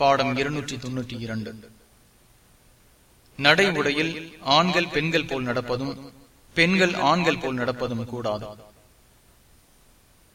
பாடம் இருநூற்றி தொன்னூற்றி இரண்டு. நடைமுறையில் ஆண்கள் பெண்கள் போல் நடப்பதும் பெண்கள் ஆண்கள் போல் நடப்பதும் கூடாது.